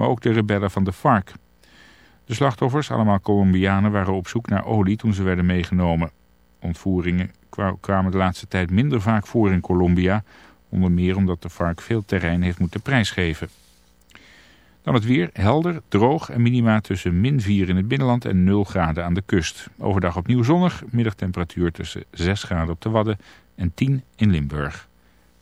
maar ook de rebellen van de FARC. De slachtoffers, allemaal Colombianen, waren op zoek naar olie toen ze werden meegenomen. Ontvoeringen kwamen de laatste tijd minder vaak voor in Colombia, onder meer omdat de FARC veel terrein heeft moeten prijsgeven. Dan het weer, helder, droog en minima tussen min 4 in het binnenland en 0 graden aan de kust. Overdag opnieuw zonnig, middagtemperatuur tussen 6 graden op de Wadden en 10 in Limburg.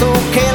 溶け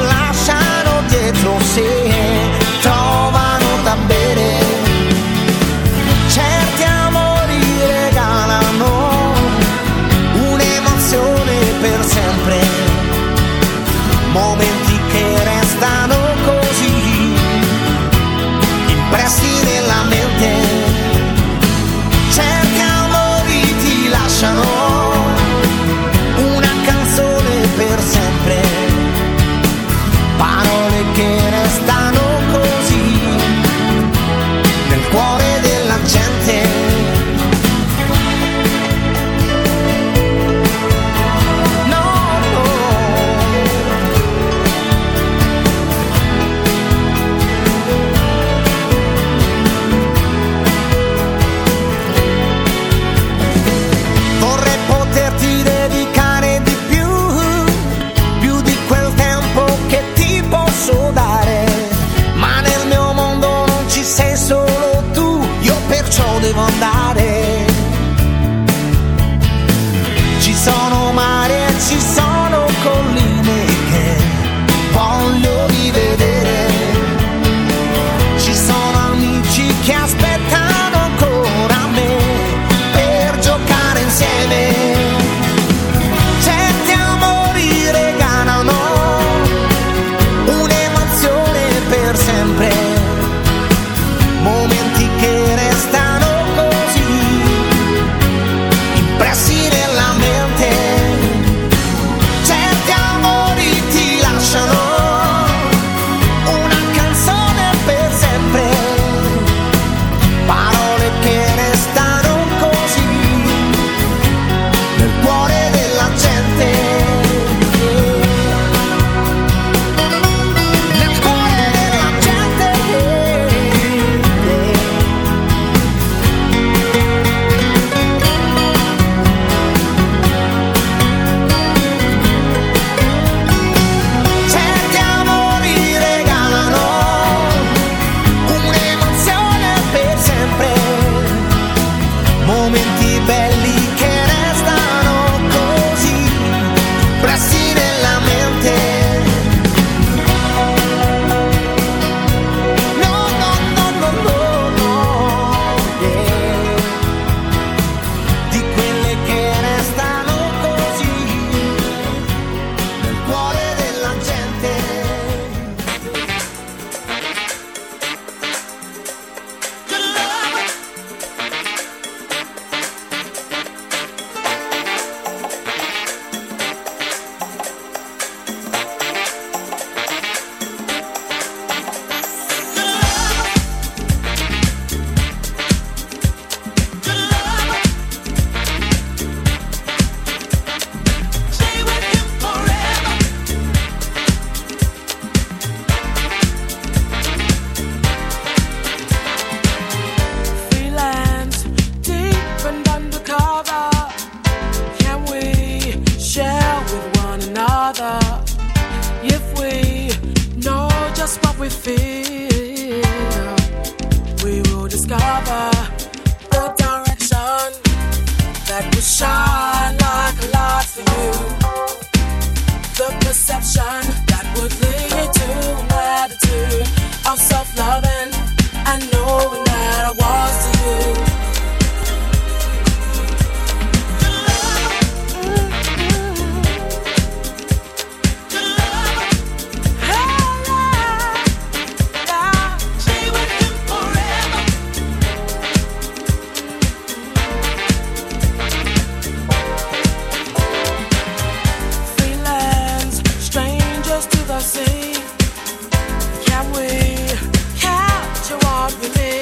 every day.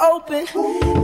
Open?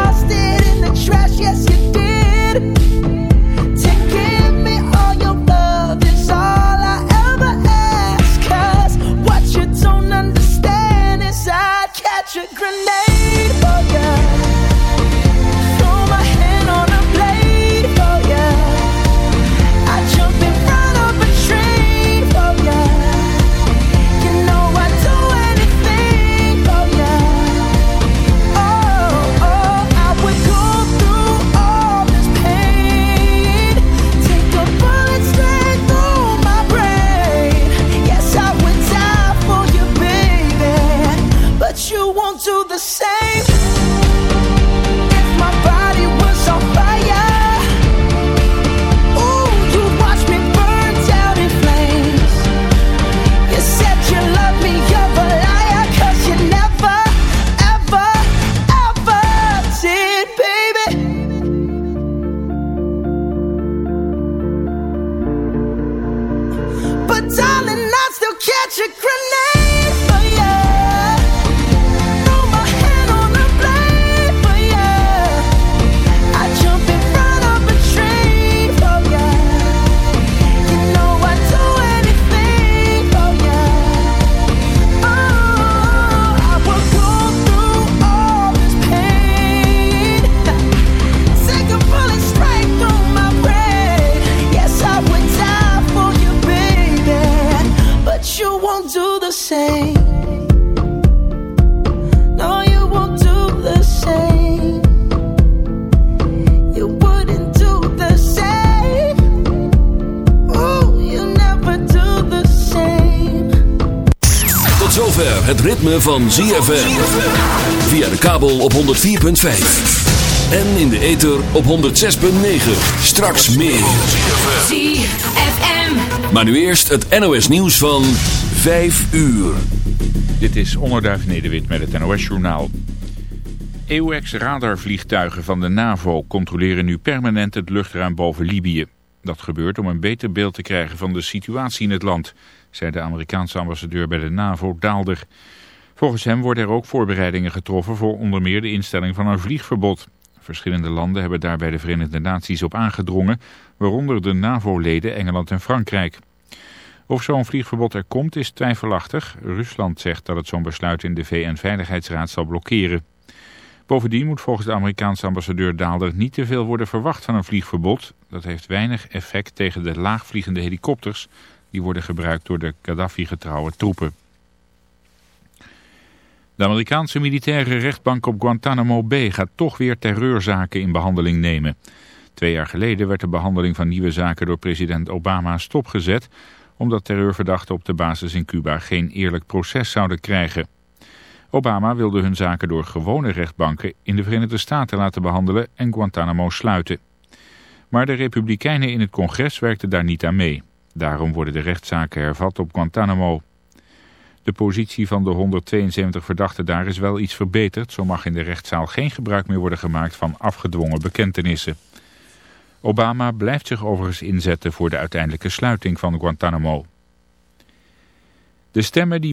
Het ritme van ZFM. Via de kabel op 104.5. En in de ether op 106.9. Straks meer. ZFM. Maar nu eerst het NOS nieuws van 5 uur. Dit is Onderduif Nederwit met het NOS-journaal. EUX-radarvliegtuigen van de NAVO controleren nu permanent het luchtruim boven Libië. Dat gebeurt om een beter beeld te krijgen van de situatie in het land, zei de Amerikaanse ambassadeur bij de NAVO Daalder. Volgens hem worden er ook voorbereidingen getroffen voor onder meer de instelling van een vliegverbod. Verschillende landen hebben daar bij de Verenigde Naties op aangedrongen, waaronder de NAVO-leden Engeland en Frankrijk. Of zo'n vliegverbod er komt is twijfelachtig. Rusland zegt dat het zo'n besluit in de VN-veiligheidsraad zal blokkeren. Bovendien moet volgens de Amerikaanse ambassadeur Daalder niet te veel worden verwacht van een vliegverbod. Dat heeft weinig effect tegen de laagvliegende helikopters die worden gebruikt door de Gaddafi-getrouwe troepen. De Amerikaanse militaire rechtbank op Guantanamo Bay gaat toch weer terreurzaken in behandeling nemen. Twee jaar geleden werd de behandeling van nieuwe zaken door president Obama stopgezet... omdat terreurverdachten op de basis in Cuba geen eerlijk proces zouden krijgen. Obama wilde hun zaken door gewone rechtbanken in de Verenigde Staten laten behandelen en Guantanamo sluiten. Maar de republikeinen in het congres werkten daar niet aan mee. Daarom worden de rechtszaken hervat op Guantanamo. De positie van de 172 verdachten daar is wel iets verbeterd. Zo mag in de rechtszaal geen gebruik meer worden gemaakt van afgedwongen bekentenissen. Obama blijft zich overigens inzetten voor de uiteindelijke sluiting van Guantanamo. De stemmen die